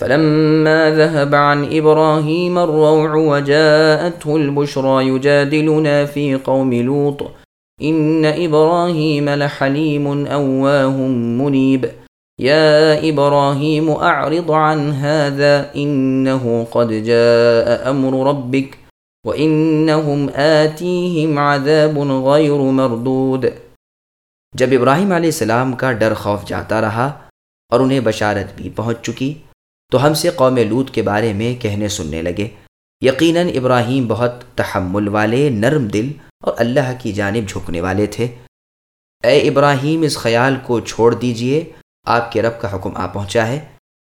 فلما ذهب عن إبراهيم الروع وجاءته البشرى يجادلنا في قوم لوط إن إبراهيم لحليم أواه منيب. يا إبراهيم أعرض عن هذا إنه قد جاء أمر ربك وَإِنَّهُمْ آتِيهِمْ عَذَابٌ غَيْرُ مَرْدُودٌ. جب ابراہیم علیہ السلام کا ڈر خوف جاتا رہا اور انہیں بشارت بھی پہنچ چکی۔ تو ہم سے قوم لوت کے بارے میں کہنے سننے لگے۔ یقیناً ابراہیم بہت تحمل والے، نرم دل اور اللہ کی جانب جھکنے والے تھے۔ اے ابراہیم، اس خیال کو چھوڑ دیجیے، آپ کے رب کا حکم آ پہنچا ہے۔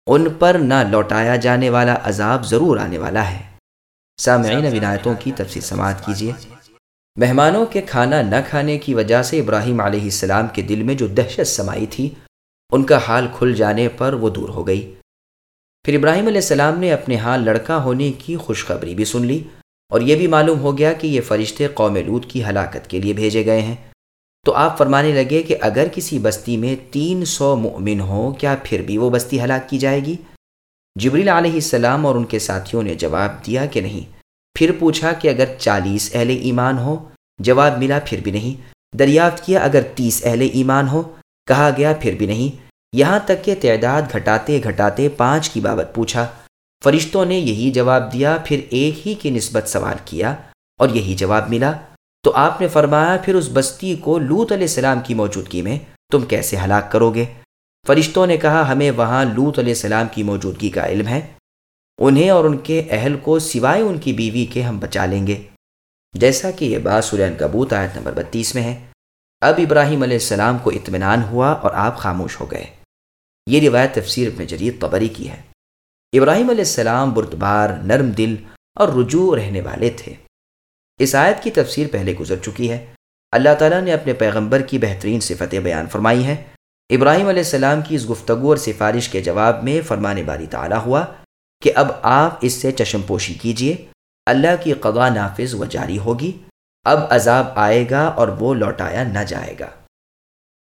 ان پر نہ لوٹایا جانے والا عذاب ضرور آنے والا ہے۔ سامعین ونایتوں کی تفصیل سماعت کیجیے مہمانوں کے کھانا نہ کھانے کی وجہ سے ابراہیم علیہ السلام کے دل میں جو دہشت سمائی تھی، ان کا حال کھل جانے پر وہ دور ہو گئی۔ پھر ابراہیم علیہ السلام نے اپنے ہاں حال لڑکا ہونے کی خوشخبری بھی سن لی اور یہ بھی معلوم ہو گیا کہ یہ فرشتے قوم لود کی ہلاکت کے لیے بھیجے گئے ہیں۔ تو آپ فرمانے لگے کہ اگر کسی بستی میں تین سو مؤمن ہوں، کیا پھر بھی وہ بستی ہلاک کی جائے گی؟ جبریل علیہ السلام اور ان کے ساتھیوں نے جواب دیا کہ نہیں۔ پھر پوچھا کہ اگر چالیس اہل ایمان ہو جواب ملا پھر بھی نہیں۔ دریافت کیا اگر تیس اہل ایمان ہو کہا گیا پھر بھی نہیں۔ یہاں تک کہ تعداد گھٹاتے گھٹاتے پانچ کی بابت پوچھا۔ فرشتوں نے یہی جواب دیا، پھر ایک ہی کی نسبت سوال کیا اور یہی جواب ملا۔ تو آپ نے فرمایا، پھر اس بستی کو لوت علیہ السلام کی موجودگی میں تم کیسے ہلاک کرو گے فرشتوں نے کہا، ہمیں وہاں لوت علیہ السلام کی موجودگی کا علم ہے۔ انہیں اور ان کے اہل کو سوائے ان کی بیوی کے ہم بچا لیں گے۔ جیسا کہ یہ بات سورین کبوت آیت نمبر بتیس میں ہے۔ اب ابراہیم علیہ السلام کو اطمینان ہوا اور آپ خاموش ہو گئے۔ یہ روایت تفسیر میں جدید قبری کی ہے۔ ابراہیم علیہ السلام بردبار، نرم دل اور رجوع رہنے والے تھے۔ اس آیت کی تفسیر پہلے گزر چکی ہے۔ اللہ تعالیٰ نے اپنے پیغمبر کی بہترین صفتیں بیان فرمائی ہیں۔ ابراہیم علیہ السلام کی اس گفتگو اور سفارش کے جواب میں فرمان باری تعالیٰ ہوا کہ اب آپ اس سے چشم پوشی کیجیے اللہ کی قضا نافذ و جاری ہوگی۔ اب عذاب آئے گا اور وہ لوٹایا نہ جائے گا۔